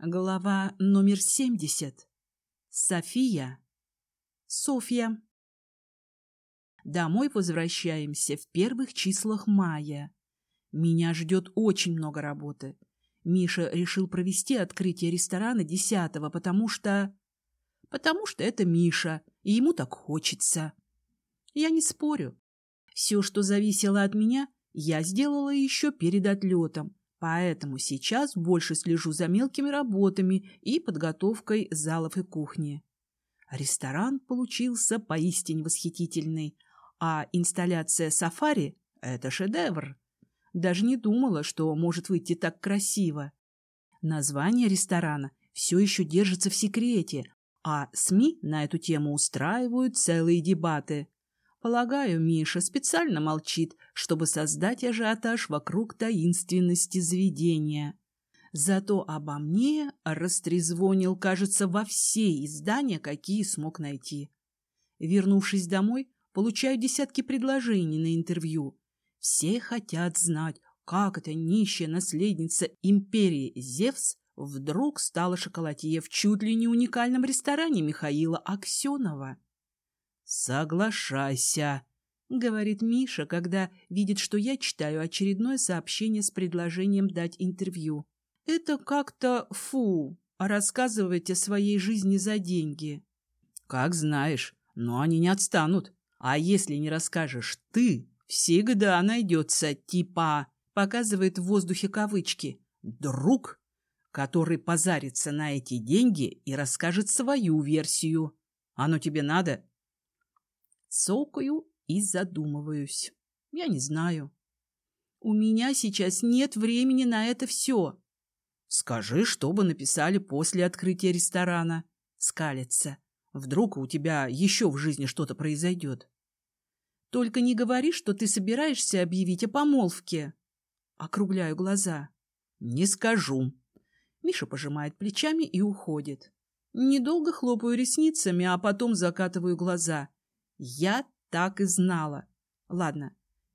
Глава номер 70. София. Софья. Домой возвращаемся в первых числах мая. Меня ждет очень много работы. Миша решил провести открытие ресторана десятого, потому что... Потому что это Миша, и ему так хочется. Я не спорю. Все, что зависело от меня, я сделала еще перед отлетом. Поэтому сейчас больше слежу за мелкими работами и подготовкой залов и кухни. Ресторан получился поистине восхитительный, а инсталляция сафари — это шедевр. Даже не думала, что может выйти так красиво. Название ресторана все еще держится в секрете, а СМИ на эту тему устраивают целые дебаты. Полагаю, Миша специально молчит, чтобы создать ажиотаж вокруг таинственности заведения. Зато обо мне растрезвонил, кажется, во все издания, какие смог найти. Вернувшись домой, получаю десятки предложений на интервью. Все хотят знать, как эта нищая наследница империи Зевс вдруг стала шоколадье в чуть ли не уникальном ресторане Михаила Аксенова. «Соглашайся», — говорит Миша, когда видит, что я читаю очередное сообщение с предложением дать интервью. «Это как-то фу, рассказывать о своей жизни за деньги». «Как знаешь, но они не отстанут. А если не расскажешь ты, всегда найдется типа...» показывает в воздухе кавычки «друг», который позарится на эти деньги и расскажет свою версию. Оно тебе надо? Цокаю и задумываюсь. Я не знаю. У меня сейчас нет времени на это все. Скажи, что бы написали после открытия ресторана. Скалится. Вдруг у тебя еще в жизни что-то произойдет. Только не говори, что ты собираешься объявить о помолвке. Округляю глаза. Не скажу. Миша пожимает плечами и уходит. Недолго хлопаю ресницами, а потом закатываю глаза. Я так и знала. Ладно,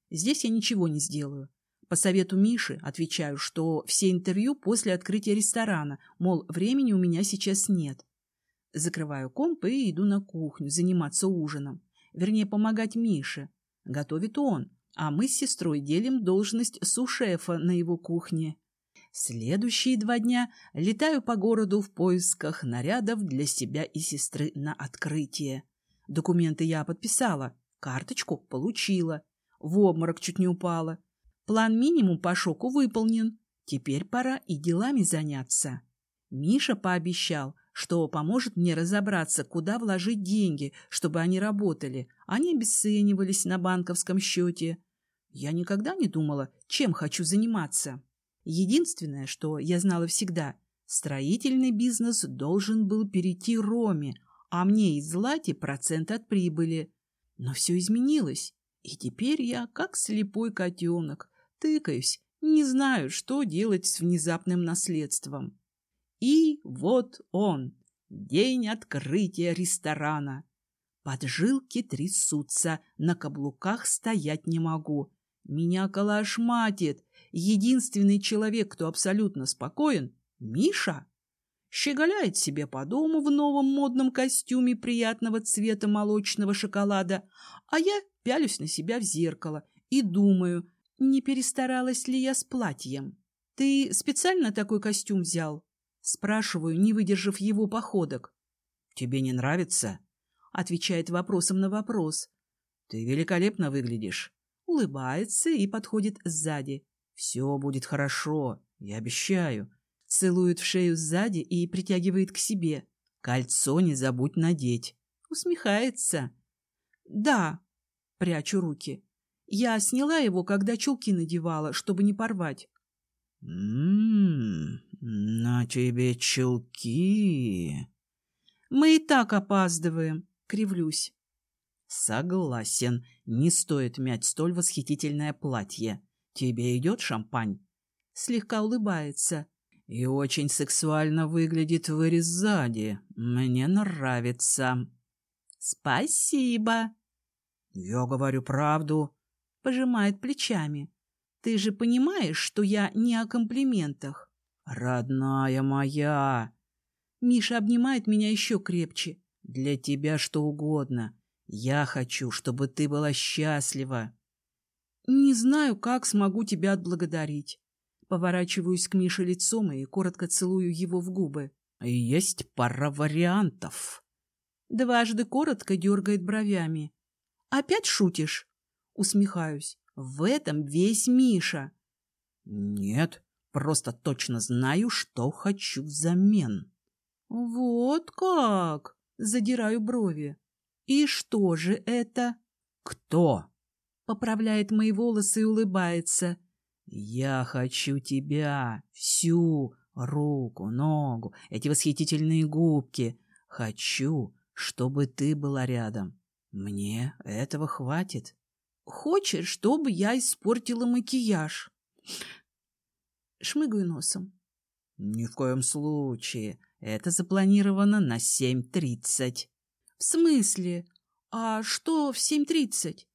здесь я ничего не сделаю. По совету Миши отвечаю, что все интервью после открытия ресторана, мол, времени у меня сейчас нет. Закрываю комп и иду на кухню заниматься ужином. Вернее, помогать Мише. Готовит он, а мы с сестрой делим должность сушефа на его кухне. Следующие два дня летаю по городу в поисках нарядов для себя и сестры на открытие. Документы я подписала, карточку получила, в обморок чуть не упала. План минимум по шоку выполнен. Теперь пора и делами заняться. Миша пообещал, что поможет мне разобраться, куда вложить деньги, чтобы они работали, а не обесценивались на банковском счете. Я никогда не думала, чем хочу заниматься. Единственное, что я знала всегда, строительный бизнес должен был перейти Роме, а мне из Злати процент от прибыли. Но все изменилось, и теперь я, как слепой котенок, тыкаюсь, не знаю, что делать с внезапным наследством. И вот он, день открытия ресторана. Поджилки трясутся, на каблуках стоять не могу. Меня калашматит. Единственный человек, кто абсолютно спокоен — Миша щеголяет себе по дому в новом модном костюме приятного цвета молочного шоколада, а я пялюсь на себя в зеркало и думаю, не перестаралась ли я с платьем. «Ты специально такой костюм взял?» Спрашиваю, не выдержав его походок. «Тебе не нравится?» Отвечает вопросом на вопрос. «Ты великолепно выглядишь». Улыбается и подходит сзади. «Все будет хорошо, я обещаю. Целует в шею сзади и притягивает к себе. Кольцо не забудь надеть. Усмехается. Да, прячу руки. Я сняла его, когда чулки надевала, чтобы не порвать. «М-м, на тебе чулки!» «Мы и так опаздываем», — кривлюсь. «Согласен, не стоит мять столь восхитительное платье. Тебе идет шампань?» Слегка улыбается. И очень сексуально выглядит вырез сзади. Мне нравится. Спасибо. Я говорю правду. Пожимает плечами. Ты же понимаешь, что я не о комплиментах. Родная моя. Миша обнимает меня еще крепче. Для тебя что угодно. Я хочу, чтобы ты была счастлива. Не знаю, как смогу тебя отблагодарить. Поворачиваюсь к Мише лицом и коротко целую его в губы. Есть пара вариантов. Дважды коротко дергает бровями. Опять шутишь? Усмехаюсь. В этом весь Миша. Нет, просто точно знаю, что хочу взамен. Вот как? Задираю брови. И что же это? Кто? Поправляет мои волосы и улыбается. Я хочу тебя, всю, руку, ногу, эти восхитительные губки. Хочу, чтобы ты была рядом. Мне этого хватит. Хочешь, чтобы я испортила макияж? Шмыгаю носом. Ни в коем случае. Это запланировано на семь тридцать. В смысле? А что в семь тридцать?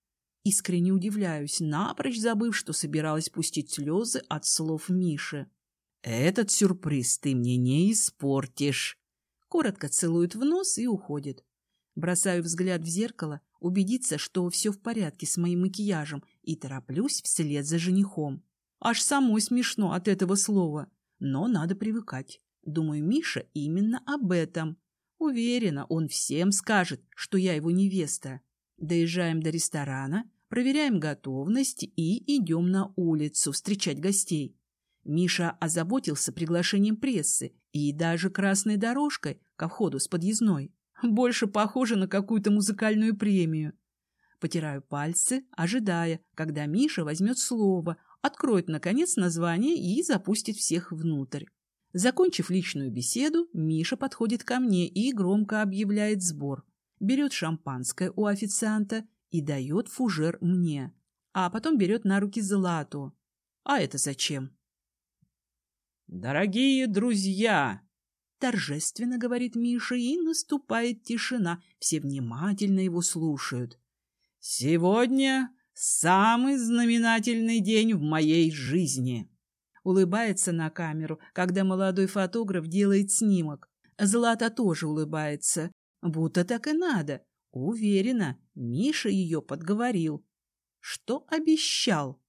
Искренне удивляюсь, напрочь забыв, что собиралась пустить слезы от слов Миши. Этот сюрприз ты мне не испортишь. Коротко целует в нос и уходит. Бросаю взгляд в зеркало, убедиться, что все в порядке с моим макияжем, и тороплюсь вслед за женихом. Аж самой смешно от этого слова, но надо привыкать. Думаю, Миша именно об этом. Уверена, он всем скажет, что я его невеста. Доезжаем до ресторана, проверяем готовность и идем на улицу встречать гостей. Миша озаботился приглашением прессы и даже красной дорожкой ко входу с подъездной. Больше похоже на какую-то музыкальную премию. Потираю пальцы, ожидая, когда Миша возьмет слово, откроет, наконец, название и запустит всех внутрь. Закончив личную беседу, Миша подходит ко мне и громко объявляет сбор. Берет шампанское у официанта и дает фужер мне, а потом берет на руки Злату. А это зачем? «Дорогие друзья!» Торжественно говорит Миша, и наступает тишина. Все внимательно его слушают. «Сегодня самый знаменательный день в моей жизни!» Улыбается на камеру, когда молодой фотограф делает снимок. Злата тоже улыбается. Будто так и надо. Уверена, Миша ее подговорил. Что обещал?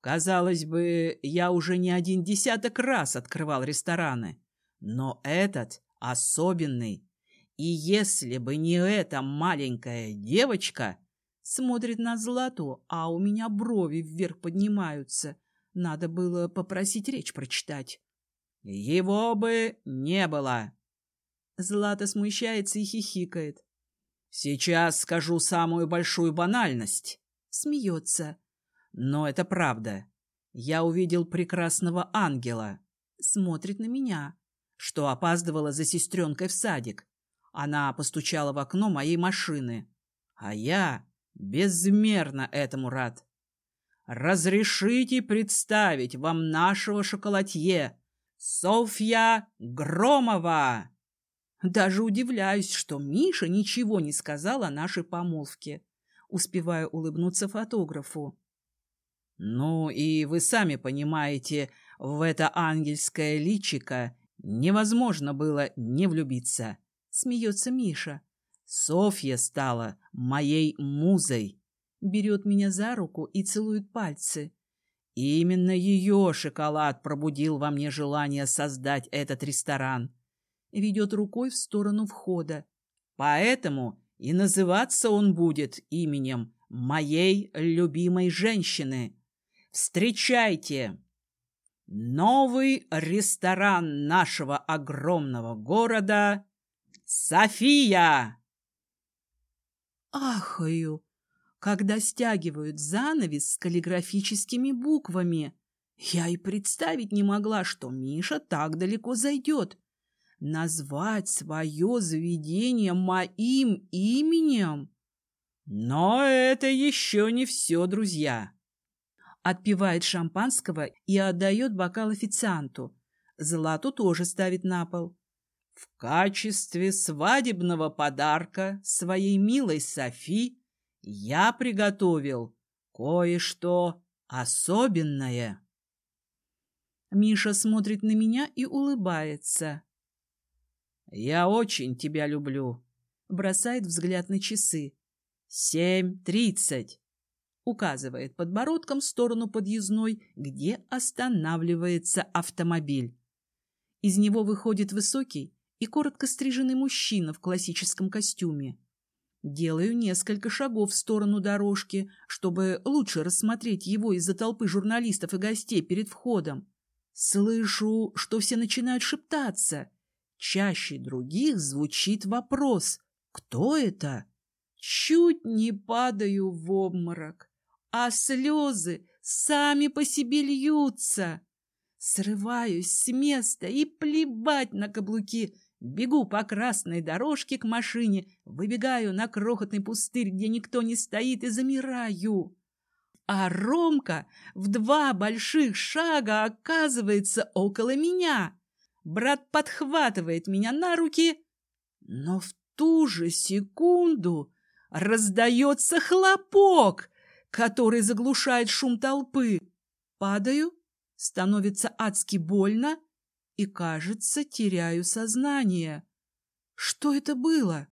Казалось бы, я уже не один десяток раз открывал рестораны. Но этот особенный. И если бы не эта маленькая девочка... Смотрит на Злату, а у меня брови вверх поднимаются. Надо было попросить речь прочитать. Его бы не было. Злата смущается и хихикает. Сейчас скажу самую большую банальность. Смеется. Но это правда. Я увидел прекрасного ангела. Смотрит на меня что опаздывала за сестренкой в садик. Она постучала в окно моей машины. А я безмерно этому рад. Разрешите представить вам нашего шоколадье, Софья Громова. Даже удивляюсь, что Миша ничего не сказал о нашей помолвке. Успеваю улыбнуться фотографу. Ну и вы сами понимаете, в это ангельское личико Невозможно было не влюбиться. Смеется Миша. Софья стала моей музой. Берет меня за руку и целует пальцы. Именно ее шоколад пробудил во мне желание создать этот ресторан. Ведет рукой в сторону входа. Поэтому и называться он будет именем моей любимой женщины. Встречайте! Новый ресторан нашего огромного города — София! Ахаю, когда стягивают занавес с каллиграфическими буквами. Я и представить не могла, что Миша так далеко зайдет. Назвать свое заведение моим именем? Но это еще не все, друзья отпивает шампанского и отдает бокал официанту. Злату тоже ставит на пол. В качестве свадебного подарка своей милой Софи я приготовил кое-что особенное. Миша смотрит на меня и улыбается. «Я очень тебя люблю», — бросает взгляд на часы. «Семь тридцать», — указывает подбородком в сторону подъездной, где останавливается автомобиль. Из него выходит высокий и коротко стриженный мужчина в классическом костюме. Делаю несколько шагов в сторону дорожки, чтобы лучше рассмотреть его из-за толпы журналистов и гостей перед входом. Слышу, что все начинают шептаться. Чаще других звучит вопрос «Кто это?». Чуть не падаю в обморок, а слезы сами по себе льются. Срываюсь с места и плевать на каблуки. Бегу по красной дорожке к машине, выбегаю на крохотный пустырь, где никто не стоит, и замираю. А Ромка в два больших шага оказывается около меня. Брат подхватывает меня на руки, но в ту же секунду раздается хлопок, который заглушает шум толпы. Падаю, становится адски больно и, кажется, теряю сознание. Что это было?